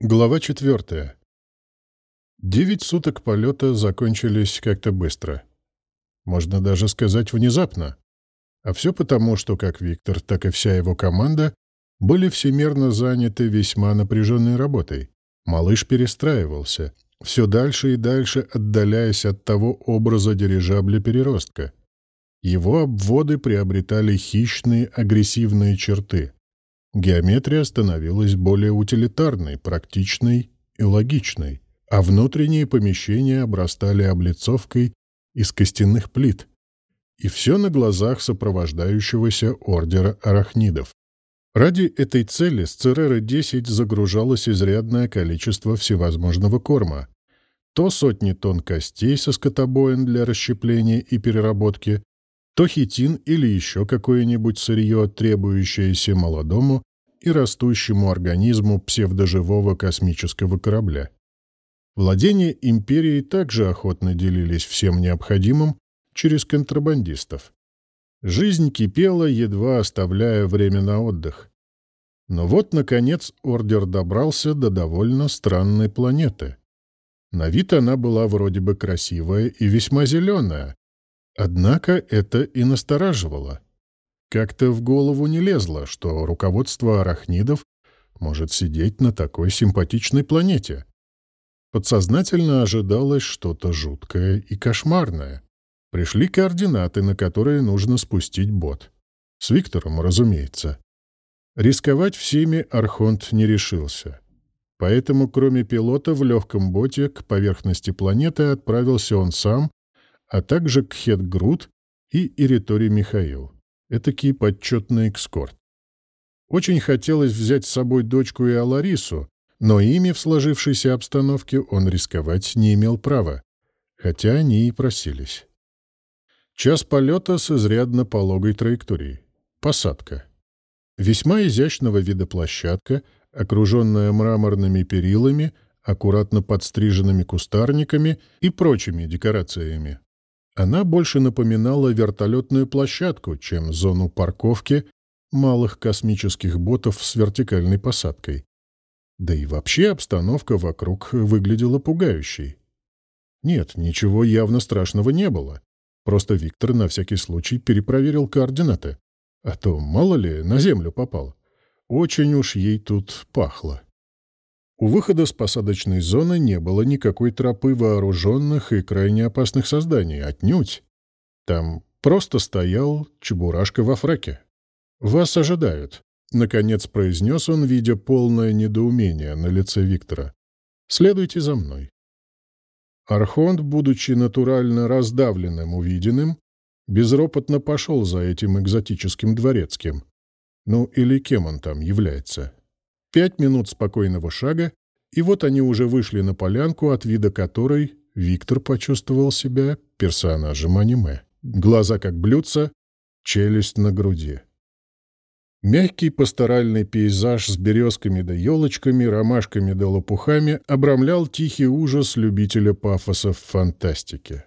Глава четвертая. Девять суток полета закончились как-то быстро. Можно даже сказать внезапно. А все потому, что как Виктор, так и вся его команда были всемерно заняты весьма напряженной работой. Малыш перестраивался, все дальше и дальше отдаляясь от того образа дирижабля-переростка. Его обводы приобретали хищные агрессивные черты — Геометрия становилась более утилитарной, практичной и логичной, а внутренние помещения обрастали облицовкой из костяных плит. И все на глазах сопровождающегося ордера арахнидов. Ради этой цели с Цереры-10 загружалось изрядное количество всевозможного корма. То сотни тонн костей со скотобоин для расщепления и переработки, то хитин или еще какое-нибудь сырье, требующееся молодому и растущему организму псевдоживого космического корабля. Владения империи также охотно делились всем необходимым через контрабандистов. Жизнь кипела, едва оставляя время на отдых. Но вот, наконец, ордер добрался до довольно странной планеты. На вид она была вроде бы красивая и весьма зеленая, Однако это и настораживало. Как-то в голову не лезло, что руководство арахнидов может сидеть на такой симпатичной планете. Подсознательно ожидалось что-то жуткое и кошмарное. Пришли координаты, на которые нужно спустить бот. С Виктором, разумеется. Рисковать всеми Архонт не решился. Поэтому, кроме пилота, в легком боте к поверхности планеты отправился он сам а также Кхет-Грут и Иритори Михаил. Этакий почетный экскорт. Очень хотелось взять с собой дочку и Аларису, но ими в сложившейся обстановке он рисковать не имел права, хотя они и просились. Час полета с изрядно пологой траекторией. Посадка. Весьма изящного вида площадка, окруженная мраморными перилами, аккуратно подстриженными кустарниками и прочими декорациями. Она больше напоминала вертолетную площадку, чем зону парковки малых космических ботов с вертикальной посадкой. Да и вообще обстановка вокруг выглядела пугающей. Нет, ничего явно страшного не было. Просто Виктор на всякий случай перепроверил координаты. А то, мало ли, на Землю попал. Очень уж ей тут пахло. У выхода с посадочной зоны не было никакой тропы вооруженных и крайне опасных созданий, отнюдь. Там просто стоял чебурашка во фраке. «Вас ожидают», — наконец произнес он, видя полное недоумение на лице Виктора. «Следуйте за мной». Архонт, будучи натурально раздавленным увиденным, безропотно пошел за этим экзотическим дворецким. Ну, или кем он там является. Пять минут спокойного шага, и вот они уже вышли на полянку, от вида которой Виктор почувствовал себя персонажем аниме. Глаза как блюдца, челюсть на груди. Мягкий пасторальный пейзаж с березками да елочками, ромашками да лопухами обрамлял тихий ужас любителя пафоса в фантастике.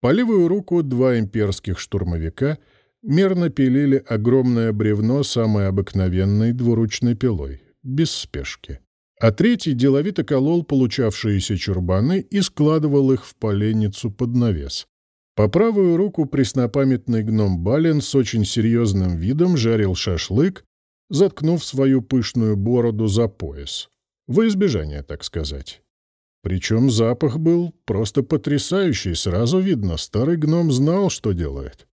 По левую руку два имперских штурмовика мерно пилили огромное бревно самой обыкновенной двуручной пилой без спешки. А третий деловито колол получавшиеся чурбаны и складывал их в поленницу под навес. По правую руку преснопамятный гном Бален с очень серьезным видом жарил шашлык, заткнув свою пышную бороду за пояс. Во избежание, так сказать. Причем запах был просто потрясающий, сразу видно, старый гном знал, что делает.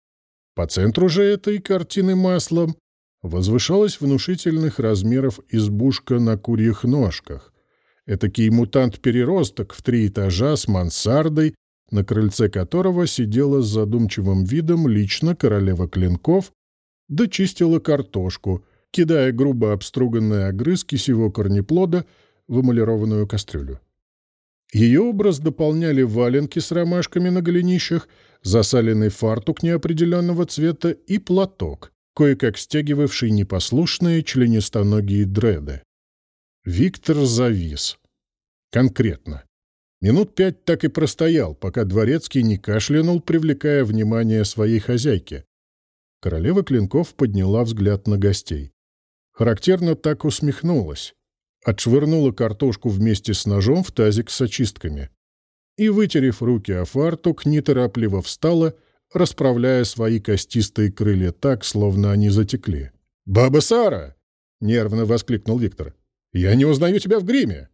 По центру же этой картины маслом возвышалась внушительных размеров избушка на курьих ножках. Этакий мутант-переросток в три этажа с мансардой, на крыльце которого сидела с задумчивым видом лично королева клинков, да чистила картошку, кидая грубо обструганные огрызки сего корнеплода в эмалированную кастрюлю. Ее образ дополняли валенки с ромашками на голенищах, засаленный фартук неопределенного цвета и платок, кое-как стягивавший непослушные членистоногие дреды. Виктор завис. Конкретно. Минут пять так и простоял, пока дворецкий не кашлянул, привлекая внимание своей хозяйки. Королева Клинков подняла взгляд на гостей. Характерно так усмехнулась. отшвырнула картошку вместе с ножом в тазик с очистками и, вытерев руки о фартук, неторопливо встала, расправляя свои костистые крылья так, словно они затекли. «Баба Сара!» — нервно воскликнул Виктор. «Я не узнаю тебя в гриме!»